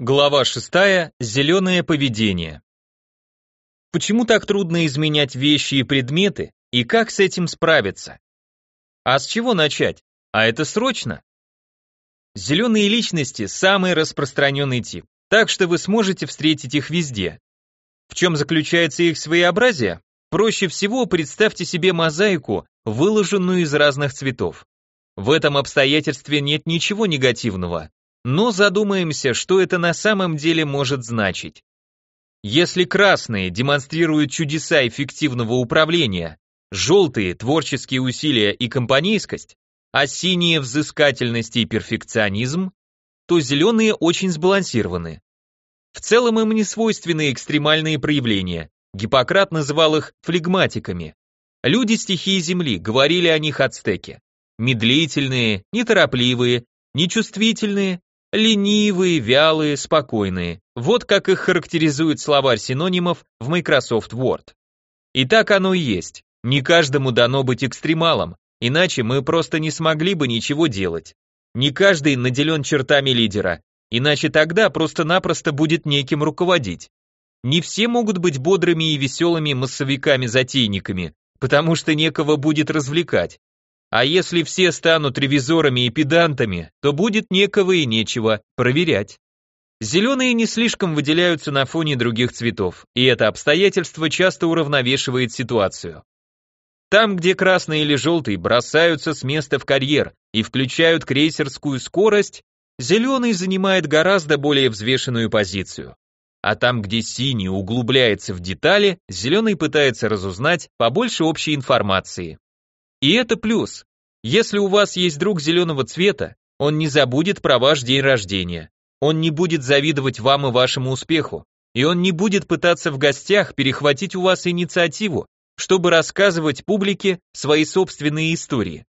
Глава 6. Зеленое поведение. Почему так трудно изменять вещи и предметы, и как с этим справиться? А с чего начать? А это срочно. Зеленые личности – самый распространенный тип, так что вы сможете встретить их везде. В чем заключается их своеобразие? Проще всего представьте себе мозаику, выложенную из разных цветов. В этом обстоятельстве нет ничего негативного, но задумаемся, что это на самом деле может значить. Если красные демонстрируют чудеса эффективного управления, желтые – творческие усилия и компанейскость, а синие – взыскательность и перфекционизм, то зеленые очень сбалансированы. В целом им не свойственны экстремальные проявления, Гиппократ называл их флегматиками. Люди стихии Земли, говорили о них ацтеки. Медлительные, неторопливые, нечувствительные, Ленивые, вялые, спокойные. Вот как их характеризует словарь синонимов в Microsoft Word. И так оно и есть. Не каждому дано быть экстремалом, иначе мы просто не смогли бы ничего делать. Не каждый наделен чертами лидера, иначе тогда просто-напросто будет неким руководить. Не все могут быть бодрыми и веселыми массовиками-затейниками, потому что некого будет развлекать. А если все станут ревизорами и педантами, то будет некого и нечего проверять. Зеленые не слишком выделяются на фоне других цветов, и это обстоятельство часто уравновешивает ситуацию. Там, где красный или желтый бросаются с места в карьер и включают крейсерскую скорость, зеленый занимает гораздо более взвешенную позицию. А там, где синий углубляется в детали, зеленый пытается разузнать побольше общей информации. И это плюс. Если у вас есть друг зеленого цвета, он не забудет про ваш день рождения. Он не будет завидовать вам и вашему успеху. И он не будет пытаться в гостях перехватить у вас инициативу, чтобы рассказывать публике свои собственные истории.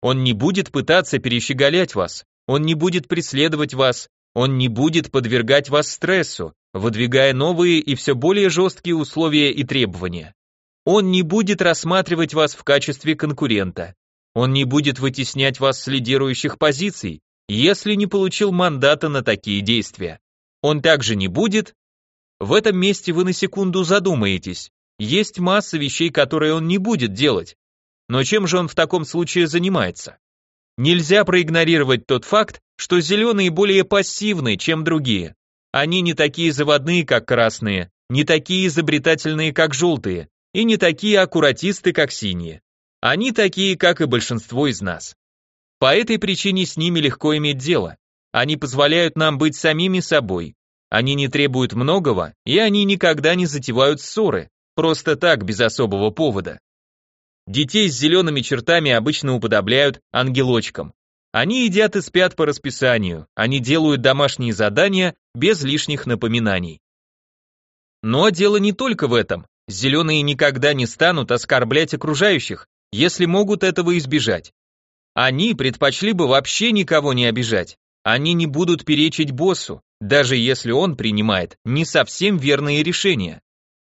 Он не будет пытаться перещеголять вас, он не будет преследовать вас, он не будет подвергать вас стрессу, выдвигая новые и все более жесткие условия и требования. Он не будет рассматривать вас в качестве конкурента. Он не будет вытеснять вас с лидирующих позиций, если не получил мандата на такие действия. Он также не будет... В этом месте вы на секунду задумаетесь. Есть масса вещей, которые он не будет делать. Но чем же он в таком случае занимается? Нельзя проигнорировать тот факт, что зеленые более пассивны, чем другие. Они не такие заводные, как красные, не такие изобретательные, как желтые, и не такие аккуратисты, как синие. Они такие, как и большинство из нас. По этой причине с ними легко иметь дело. Они позволяют нам быть самими собой. Они не требуют многого, и они никогда не затевают ссоры, просто так, без особого повода. Детей с зелеными чертами обычно уподобляют ангелочкам. Они едят и спят по расписанию, они делают домашние задания без лишних напоминаний. Но дело не только в этом. Зеленые никогда не станут оскорблять окружающих, если могут этого избежать. Они предпочли бы вообще никого не обижать. Они не будут перечить боссу, даже если он принимает не совсем верные решения.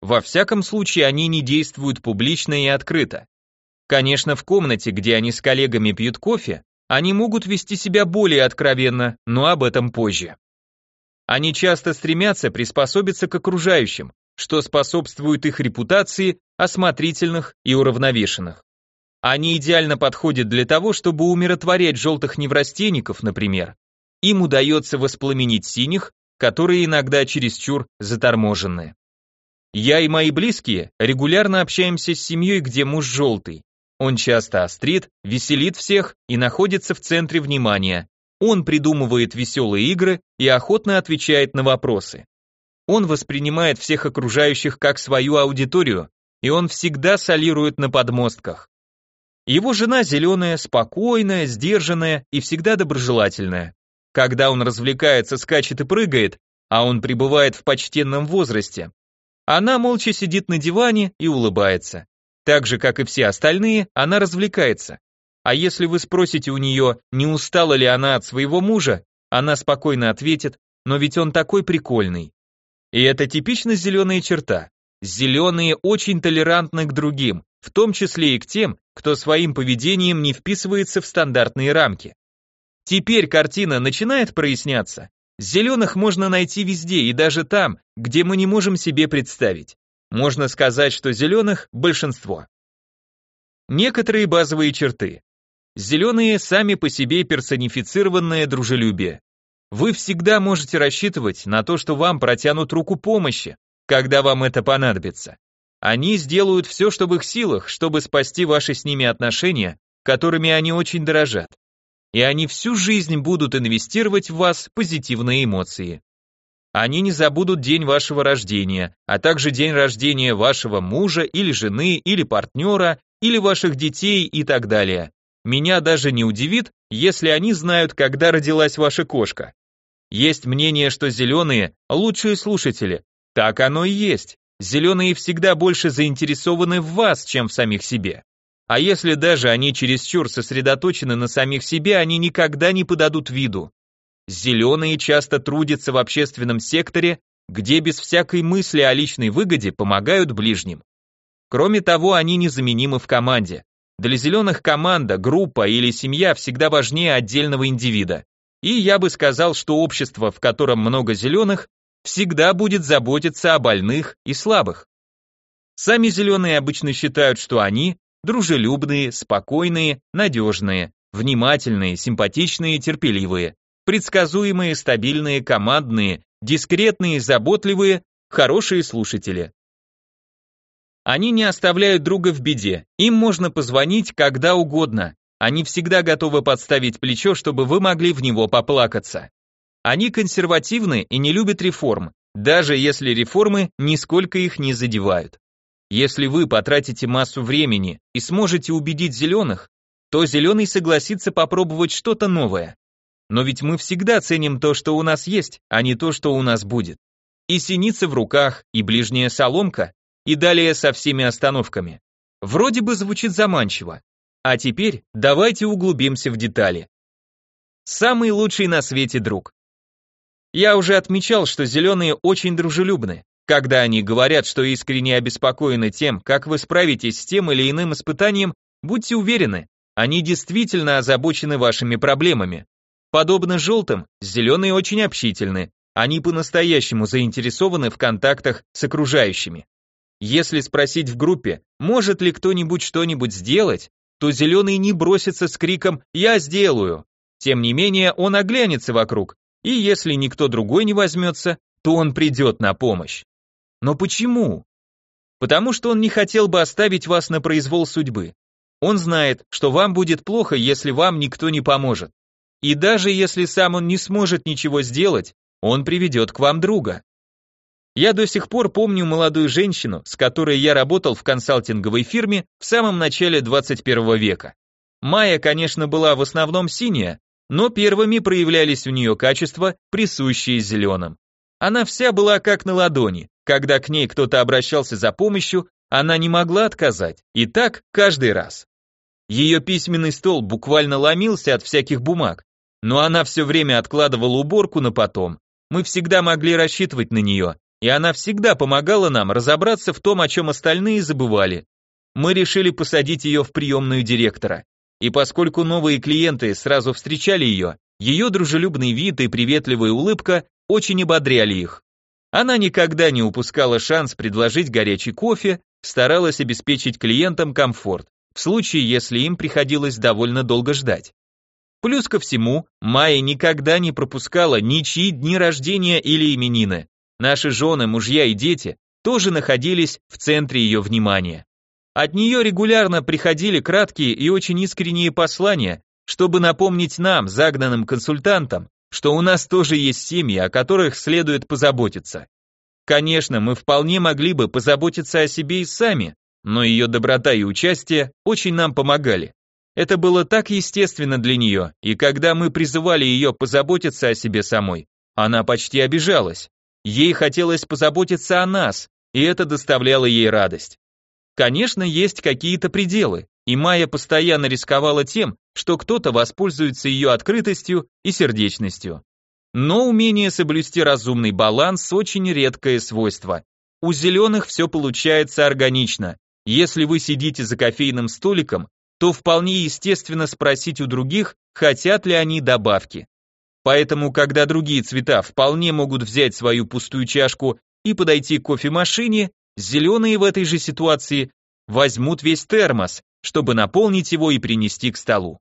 Во всяком случае, они не действуют публично и открыто. Конечно, в комнате, где они с коллегами пьют кофе, они могут вести себя более откровенно, но об этом позже. Они часто стремятся приспособиться к окружающим, что способствует их репутации осмотрительных и уравновешенных. Они идеально подходят для того, чтобы умиротворять желтых неврастенников, например. Им удается воспламенить синих, которые иногда чересчур заторможенные. Я и мои близкие регулярно общаемся с семьей, где муж желтый. Он часто острит, веселит всех и находится в центре внимания. Он придумывает веселые игры и охотно отвечает на вопросы. Он воспринимает всех окружающих как свою аудиторию, и он всегда солирует на подмостках. Его жена зеленая, спокойная, сдержанная и всегда доброжелательная. Когда он развлекается, скачет и прыгает, а он пребывает в почтенном возрасте, она молча сидит на диване и улыбается. Так же, как и все остальные, она развлекается. А если вы спросите у нее, не устала ли она от своего мужа, она спокойно ответит, но ведь он такой прикольный. И это типично зеленая черта. Зеленые очень толерантны к другим, в том числе и к тем, кто своим поведением не вписывается в стандартные рамки. Теперь картина начинает проясняться. Зеленых можно найти везде и даже там, где мы не можем себе представить. Можно сказать, что зеленых большинство. Некоторые базовые черты. Зеленые сами по себе персонифицированное дружелюбие. Вы всегда можете рассчитывать на то, что вам протянут руку помощи, когда вам это понадобится. Они сделают все, что в их силах, чтобы спасти ваши с ними отношения, которыми они очень дорожат и они всю жизнь будут инвестировать в вас позитивные эмоции. Они не забудут день вашего рождения, а также день рождения вашего мужа или жены, или партнера, или ваших детей и так далее. Меня даже не удивит, если они знают, когда родилась ваша кошка. Есть мнение, что зеленые – лучшие слушатели. Так оно и есть. Зеленые всегда больше заинтересованы в вас, чем в самих себе. А если даже они чересчур сосредоточены на самих себе, они никогда не подадут виду. Зеленые часто трудятся в общественном секторе, где без всякой мысли о личной выгоде помогают ближним. Кроме того, они незаменимы в команде. Для зеленых команда, группа или семья всегда важнее отдельного индивида. И я бы сказал, что общество, в котором много зеленых, всегда будет заботиться о больных и слабых. Сами зеленые обычно считают, что они дружелюбные, спокойные, надежные, внимательные, симпатичные, терпеливые, предсказуемые, стабильные, командные, дискретные, заботливые, хорошие слушатели. Они не оставляют друга в беде, им можно позвонить когда угодно, они всегда готовы подставить плечо, чтобы вы могли в него поплакаться. Они консервативны и не любят реформ, даже если реформы нисколько их не задевают. Если вы потратите массу времени и сможете убедить зеленых, то зеленый согласится попробовать что-то новое. Но ведь мы всегда ценим то, что у нас есть, а не то, что у нас будет. И синица в руках, и ближняя соломка, и далее со всеми остановками. Вроде бы звучит заманчиво. А теперь давайте углубимся в детали. Самый лучший на свете друг. Я уже отмечал, что зеленые очень дружелюбны. Когда они говорят, что искренне обеспокоены тем, как вы справитесь с тем или иным испытанием, будьте уверены, они действительно озабочены вашими проблемами. Подобно желтым, зеленые очень общительны, они по-настоящему заинтересованы в контактах с окружающими. Если спросить в группе, может ли кто-нибудь что-нибудь сделать, то зеленый не бросится с криком «Я сделаю!». Тем не менее, он оглянется вокруг, и если никто другой не возьмется, то он придет на помощь. Но почему? Потому что он не хотел бы оставить вас на произвол судьбы. Он знает, что вам будет плохо, если вам никто не поможет. И даже если сам он не сможет ничего сделать, он приведет к вам друга. Я до сих пор помню молодую женщину, с которой я работал в консалтинговой фирме в самом начале 21 века. Майя, конечно, была в основном синяя, но первыми проявлялись у нее качества, присущие зеленым. Она вся была как на ладони, когда к ней кто-то обращался за помощью, она не могла отказать, и так каждый раз. Ее письменный стол буквально ломился от всяких бумаг, но она все время откладывала уборку на потом. Мы всегда могли рассчитывать на нее, и она всегда помогала нам разобраться в том, о чем остальные забывали. Мы решили посадить ее в приемную директора. И поскольку новые клиенты сразу встречали ее, ее дружелюбный вид и приветливая улыбка очень ободряли их. Она никогда не упускала шанс предложить горячий кофе, старалась обеспечить клиентам комфорт, в случае, если им приходилось довольно долго ждать. Плюс ко всему, Майя никогда не пропускала ничьи дни рождения или именины. Наши жены, мужья и дети тоже находились в центре ее внимания. От нее регулярно приходили краткие и очень искренние послания, чтобы напомнить нам, загнанным консультантам, что у нас тоже есть семьи, о которых следует позаботиться. Конечно, мы вполне могли бы позаботиться о себе и сами, но ее доброта и участие очень нам помогали. Это было так естественно для нее, и когда мы призывали ее позаботиться о себе самой, она почти обижалась. Ей хотелось позаботиться о нас, и это доставляло ей радость. Конечно, есть какие-то пределы, и Майя постоянно рисковала тем, что кто-то воспользуется ее открытостью и сердечностью. Но умение соблюсти разумный баланс очень редкое свойство. У зеленых все получается органично. Если вы сидите за кофейным столиком, то вполне естественно спросить у других, хотят ли они добавки. Поэтому, когда другие цвета вполне могут взять свою пустую чашку и подойти к кофемашине, зеленые в этой же ситуации возьмут весь термос, чтобы наполнить его и принести к столу.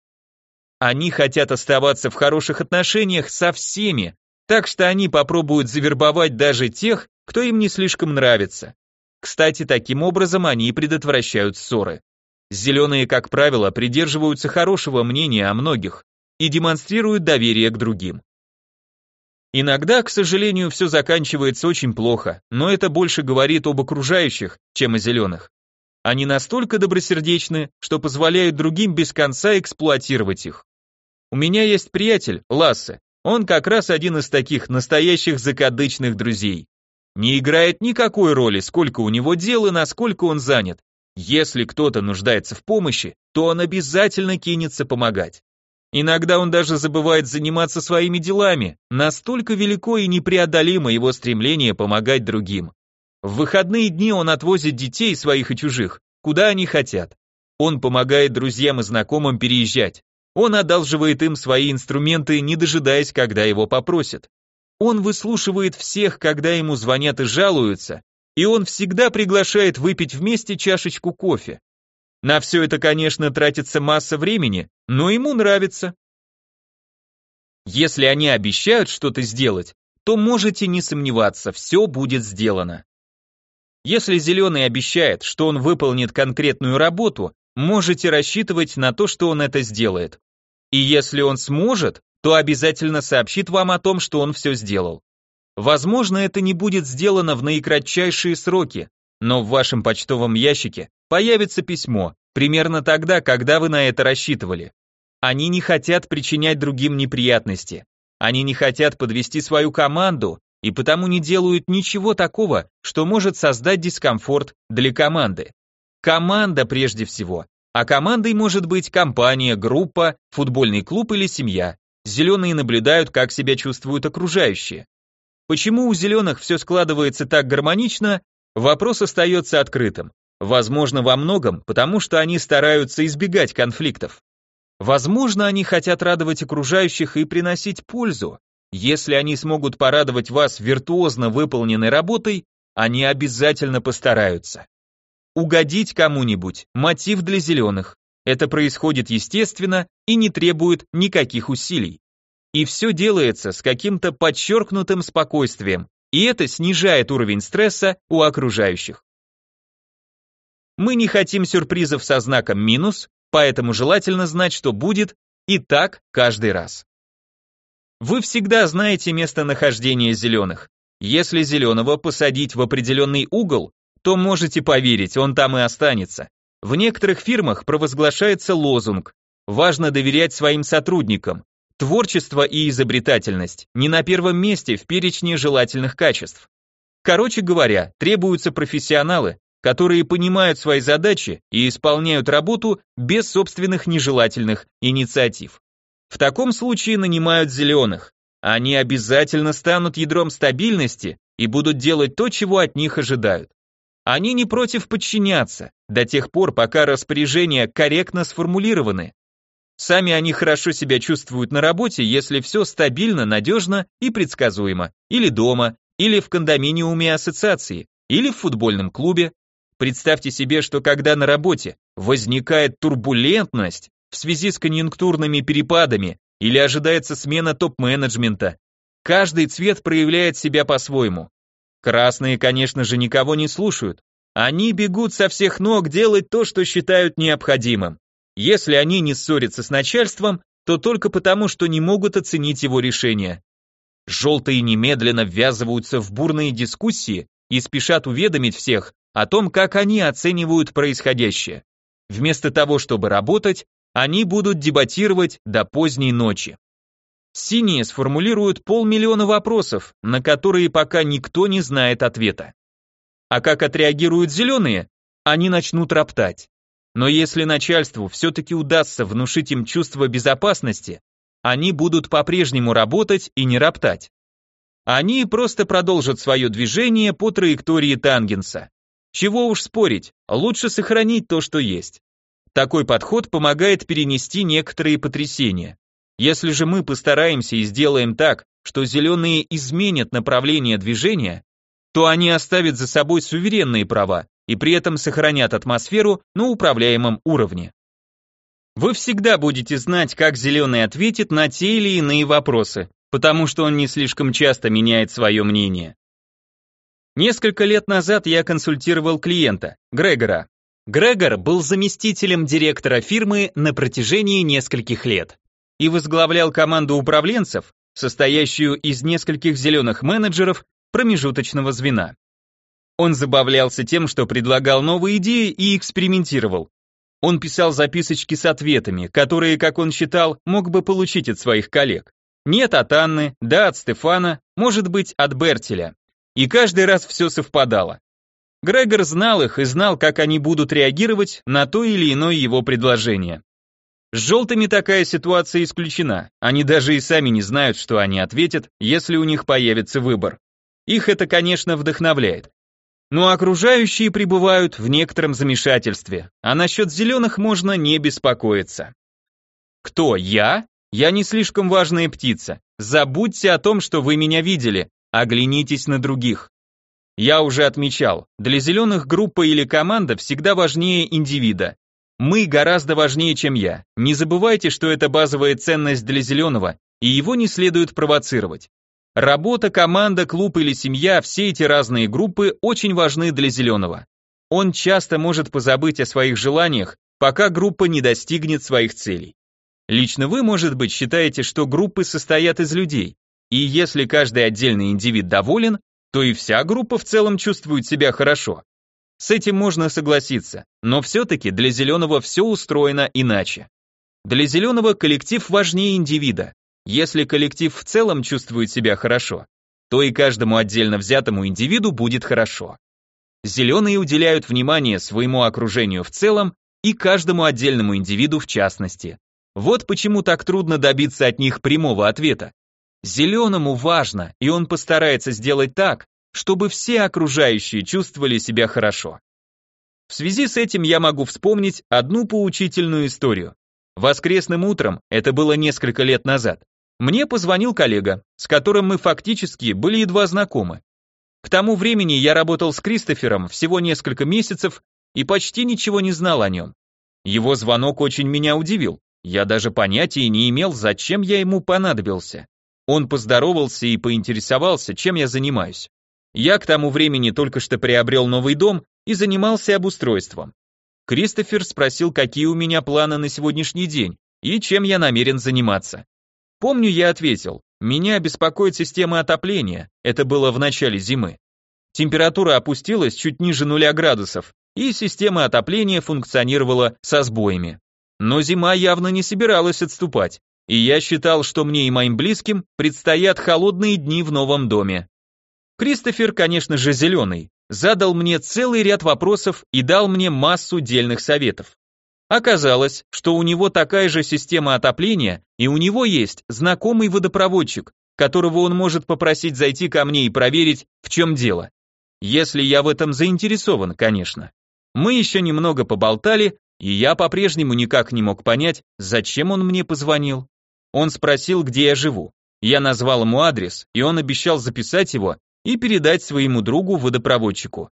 Они хотят оставаться в хороших отношениях со всеми, так что они попробуют завербовать даже тех, кто им не слишком нравится. Кстати, таким образом они предотвращают ссоры. Зеленые, как правило, придерживаются хорошего мнения о многих и демонстрируют доверие к другим. Иногда, к сожалению, все заканчивается очень плохо, но это больше говорит об окружающих, чем о зеленых. Они настолько добросердечны, что позволяют другим без конца эксплуатировать их. У меня есть приятель, Лассе, он как раз один из таких настоящих закадычных друзей. Не играет никакой роли, сколько у него дел и насколько он занят. Если кто-то нуждается в помощи, то он обязательно кинется помогать. Иногда он даже забывает заниматься своими делами, настолько велико и непреодолимо его стремление помогать другим. В выходные дни он отвозит детей своих и чужих, куда они хотят. Он помогает друзьям и знакомым переезжать. Он одалживает им свои инструменты, не дожидаясь, когда его попросят. Он выслушивает всех, когда ему звонят и жалуются, и он всегда приглашает выпить вместе чашечку кофе. На все это, конечно, тратится масса времени, но ему нравится. Если они обещают что-то сделать, то можете не сомневаться, все будет сделано. Если зеленый обещает, что он выполнит конкретную работу, можете рассчитывать на то, что он это сделает. И если он сможет, то обязательно сообщит вам о том, что он все сделал. Возможно, это не будет сделано в наикратчайшие сроки, но в вашем почтовом ящике появится письмо, примерно тогда, когда вы на это рассчитывали. Они не хотят причинять другим неприятности. Они не хотят подвести свою команду и потому не делают ничего такого, что может создать дискомфорт для команды. Команда прежде всего, а командой может быть компания, группа, футбольный клуб или семья. Зеленые наблюдают, как себя чувствуют окружающие. Почему у зеленых все складывается так гармонично, вопрос остается открытым. Возможно, во многом, потому что они стараются избегать конфликтов. Возможно, они хотят радовать окружающих и приносить пользу. Если они смогут порадовать вас виртуозно выполненной работой, они обязательно постараются. Угодить кому-нибудь – мотив для зеленых. Это происходит естественно и не требует никаких усилий. И все делается с каким-то подчеркнутым спокойствием, и это снижает уровень стресса у окружающих. Мы не хотим сюрпризов со знаком минус, поэтому желательно знать, что будет, и так каждый раз. Вы всегда знаете местонахождение зеленых. Если зеленого посадить в определенный угол, то можете поверить, он там и останется. В некоторых фирмах провозглашается лозунг «Важно доверять своим сотрудникам». Творчество и изобретательность не на первом месте в перечне желательных качеств. Короче говоря, требуются профессионалы, которые понимают свои задачи и исполняют работу без собственных нежелательных инициатив. В таком случае нанимают зеленых. Они обязательно станут ядром стабильности и будут делать то, чего от них ожидают. Они не против подчиняться, до тех пор, пока распоряжения корректно сформулированы. Сами они хорошо себя чувствуют на работе, если все стабильно, надежно и предсказуемо, или дома, или в кондоминиуме ассоциации, или в футбольном клубе. Представьте себе, что когда на работе возникает турбулентность в связи с конъюнктурными перепадами или ожидается смена топ-менеджмента, каждый цвет проявляет себя по-своему. Красные, конечно же, никого не слушают. Они бегут со всех ног делать то, что считают необходимым. Если они не ссорятся с начальством, то только потому, что не могут оценить его решение. Желтые немедленно ввязываются в бурные дискуссии и спешат уведомить всех о том, как они оценивают происходящее. Вместо того, чтобы работать, они будут дебатировать до поздней ночи. Синие сформулируют полмиллиона вопросов, на которые пока никто не знает ответа. А как отреагируют зеленые? Они начнут роптать. Но если начальству все-таки удастся внушить им чувство безопасности, они будут по-прежнему работать и не роптать. Они просто продолжат свое движение по траектории тангенса. Чего уж спорить, лучше сохранить то, что есть. Такой подход помогает перенести некоторые потрясения. Если же мы постараемся и сделаем так, что зеленые изменят направление движения, то они оставят за собой суверенные права и при этом сохранят атмосферу на управляемом уровне. Вы всегда будете знать, как зеленый ответит на те или иные вопросы, потому что он не слишком часто меняет свое мнение. Несколько лет назад я консультировал клиента, Грегора. Грегор был заместителем директора фирмы на протяжении нескольких лет и возглавлял команду управленцев, состоящую из нескольких зеленых менеджеров промежуточного звена. Он забавлялся тем, что предлагал новые идеи и экспериментировал. Он писал записочки с ответами, которые, как он считал, мог бы получить от своих коллег. Нет от Анны, да от Стефана, может быть от Бертеля. И каждый раз все совпадало. Грегор знал их и знал, как они будут реагировать на то или иное его предложение. С желтыми такая ситуация исключена, они даже и сами не знают, что они ответят, если у них появится выбор. Их это, конечно, вдохновляет. Но окружающие пребывают в некотором замешательстве, а насчет зеленых можно не беспокоиться. Кто, я? Я не слишком важная птица. Забудьте о том, что вы меня видели, оглянитесь на других. Я уже отмечал, для зеленых группа или команда всегда важнее индивида. Мы гораздо важнее, чем я. Не забывайте, что это базовая ценность для зеленого, и его не следует провоцировать. Работа, команда, клуб или семья, все эти разные группы очень важны для зеленого. Он часто может позабыть о своих желаниях, пока группа не достигнет своих целей. Лично вы, может быть, считаете, что группы состоят из людей, и если каждый отдельный индивид доволен, то и вся группа в целом чувствует себя хорошо. С этим можно согласиться, но все-таки для зеленого все устроено иначе. Для зеленого коллектив важнее индивида, если коллектив в целом чувствует себя хорошо, то и каждому отдельно взятому индивиду будет хорошо. Зеленые уделяют внимание своему окружению в целом и каждому отдельному индивиду в частности. Вот почему так трудно добиться от них прямого ответа. Зеленому важно, и он постарается сделать так, чтобы все окружающие чувствовали себя хорошо. В связи с этим я могу вспомнить одну поучительную историю. Воскресным утром, это было несколько лет назад, мне позвонил коллега, с которым мы фактически были едва знакомы. К тому времени я работал с Кристофером всего несколько месяцев и почти ничего не знал о нем. Его звонок очень меня удивил. Я даже понятия не имел, зачем я ему понадобился. Он поздоровался и поинтересовался, чем я занимаюсь. Я к тому времени только что приобрел новый дом и занимался обустройством. Кристофер спросил, какие у меня планы на сегодняшний день и чем я намерен заниматься. Помню, я ответил, меня беспокоит система отопления, это было в начале зимы. Температура опустилась чуть ниже нуля градусов, и система отопления функционировала со сбоями. Но зима явно не собиралась отступать, и я считал, что мне и моим близким предстоят холодные дни в новом доме. Кристофер, конечно же, зеленый, задал мне целый ряд вопросов и дал мне массу дельных советов. Оказалось, что у него такая же система отопления, и у него есть знакомый водопроводчик, которого он может попросить зайти ко мне и проверить, в чем дело. Если я в этом заинтересован, конечно. Мы еще немного поболтали, и я по-прежнему никак не мог понять, зачем он мне позвонил. Он спросил, где я живу. Я назвал ему адрес, и он обещал записать его и передать своему другу-водопроводчику.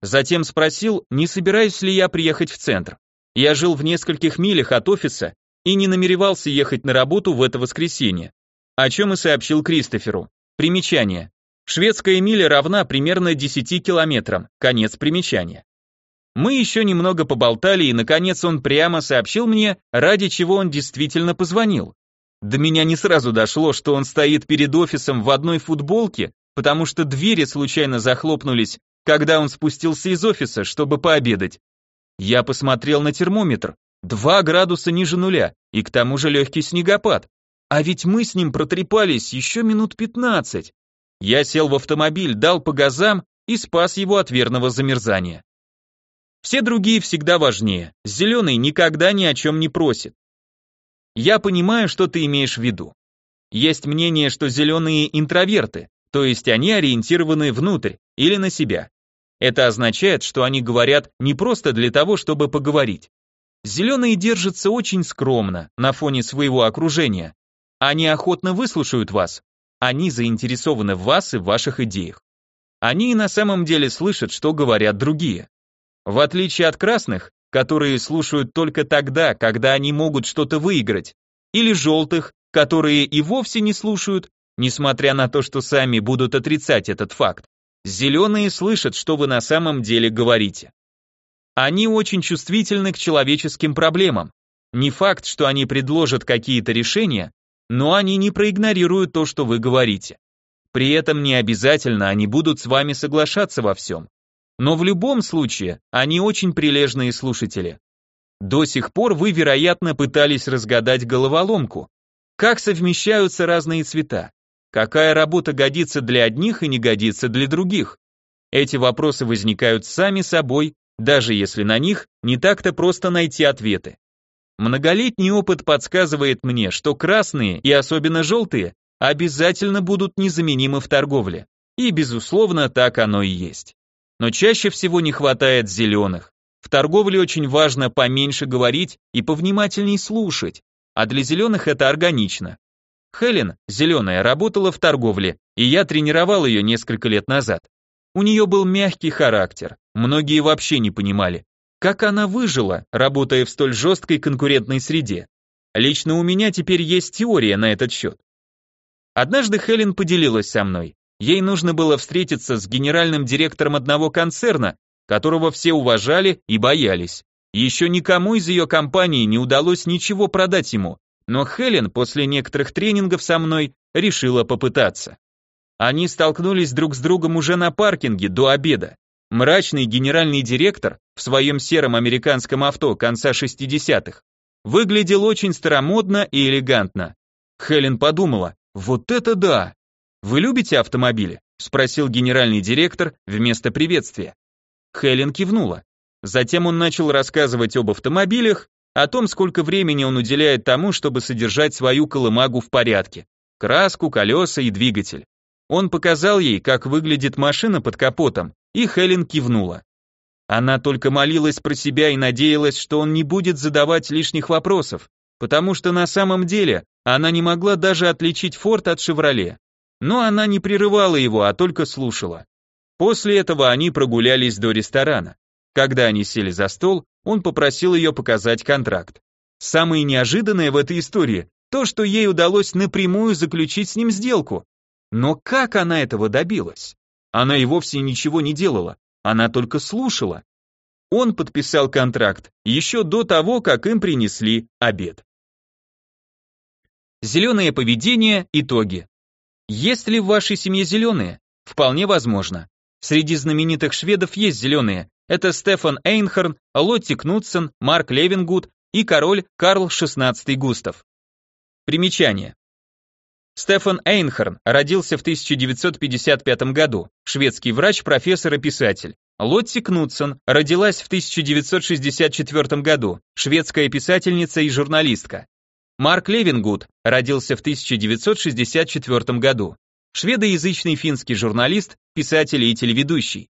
Затем спросил, не собираюсь ли я приехать в центр. Я жил в нескольких милях от офиса и не намеревался ехать на работу в это воскресенье, о чем и сообщил Кристоферу. Примечание. Шведская миля равна примерно 10 километрам. Конец примечания. Мы еще немного поболтали, и наконец он прямо сообщил мне, ради чего он действительно позвонил. До меня не сразу дошло, что он стоит перед офисом в одной футболке, потому что двери случайно захлопнулись, когда он спустился из офиса, чтобы пообедать, я посмотрел на термометр. Два градуса ниже нуля, и к тому же легкий снегопад. А ведь мы с ним протрепались еще минут пятнадцать. Я сел в автомобиль, дал по газам и спас его от верного замерзания. Все другие всегда важнее. Зеленый никогда ни о чем не просит. Я понимаю, что ты имеешь в виду. Есть мнение, что зеленые интроверты, то есть они ориентированы внутрь или на себя. Это означает, что они говорят не просто для того, чтобы поговорить. Зеленые держатся очень скромно на фоне своего окружения. Они охотно выслушают вас. Они заинтересованы в вас и в ваших идеях. Они на самом деле слышат, что говорят другие. В отличие от красных, которые слушают только тогда, когда они могут что-то выиграть, или желтых, которые и вовсе не слушают, несмотря на то, что сами будут отрицать этот факт. Зеленые слышат, что вы на самом деле говорите. Они очень чувствительны к человеческим проблемам. Не факт, что они предложат какие-то решения, но они не проигнорируют то, что вы говорите. При этом не обязательно они будут с вами соглашаться во всем. Но в любом случае, они очень прилежные слушатели. До сих пор вы, вероятно, пытались разгадать головоломку. Как совмещаются разные цвета? Какая работа годится для одних и не годится для других? Эти вопросы возникают сами собой, даже если на них не так-то просто найти ответы. Многолетний опыт подсказывает мне, что красные и особенно желтые обязательно будут незаменимы в торговле. И, безусловно, так оно и есть. Но чаще всего не хватает зеленых. В торговле очень важно поменьше говорить и повнимательней слушать, а для зеленых это органично. Хелен, зеленая, работала в торговле, и я тренировал ее несколько лет назад. У нее был мягкий характер, многие вообще не понимали, как она выжила, работая в столь жесткой конкурентной среде. Лично у меня теперь есть теория на этот счет. Однажды Хелен поделилась со мной. Ей нужно было встретиться с генеральным директором одного концерна, которого все уважали и боялись. Еще никому из ее компании не удалось ничего продать ему, но Хелен после некоторых тренингов со мной решила попытаться. Они столкнулись друг с другом уже на паркинге до обеда. Мрачный генеральный директор в своем сером американском авто конца 60-х выглядел очень старомодно и элегантно. Хелен подумала, вот это да! Вы любите автомобили? Спросил генеральный директор вместо приветствия. Хелен кивнула. Затем он начал рассказывать об автомобилях, о том, сколько времени он уделяет тому, чтобы содержать свою колымагу в порядке. Краску, колеса и двигатель. Он показал ей, как выглядит машина под капотом, и Хелен кивнула. Она только молилась про себя и надеялась, что он не будет задавать лишних вопросов, потому что на самом деле она не могла даже отличить Форд от Шевроле. Но она не прерывала его, а только слушала. После этого они прогулялись до ресторана. Когда они сели за стол, он попросил ее показать контракт. Самое неожиданное в этой истории то, что ей удалось напрямую заключить с ним сделку. Но как она этого добилась? Она и вовсе ничего не делала, она только слушала. Он подписал контракт еще до того, как им принесли обед. Зеленое поведение, итоги. Есть ли в вашей семье зеленые? Вполне возможно. Среди знаменитых шведов есть зеленые. Это Стефан Эйнхорн, Лотти Кнутсен, Марк Левингуд и король Карл XVI Густав. Примечание. Стефан Эйнхорн родился в 1955 году, шведский врач, профессор и писатель. Лотти Кнутсен родилась в 1964 году, шведская писательница и журналистка. Марк Левингуд родился в 1964 году. Шведоязычный финский журналист, писатель и телеведущий.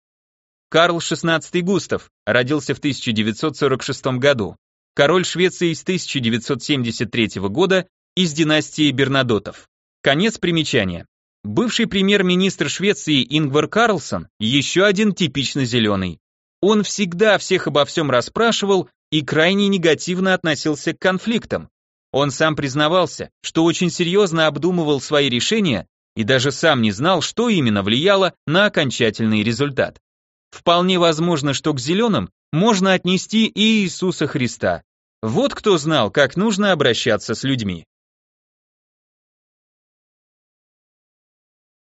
Карл XVI Густав родился в 1946 году. Король Швеции с 1973 года из династии Бернадотов. Конец примечания. Бывший премьер-министр Швеции Ингвар Карлсон еще один типично зеленый. Он всегда всех обо всем расспрашивал и крайне негативно относился к конфликтам. Он сам признавался, что очень серьезно обдумывал свои решения и даже сам не знал, что именно влияло на окончательный результат. Вполне возможно, что к зеленым можно отнести и Иисуса Христа. Вот кто знал, как нужно обращаться с людьми.